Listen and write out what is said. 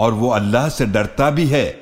और वो अल्लाह से डरता भी है।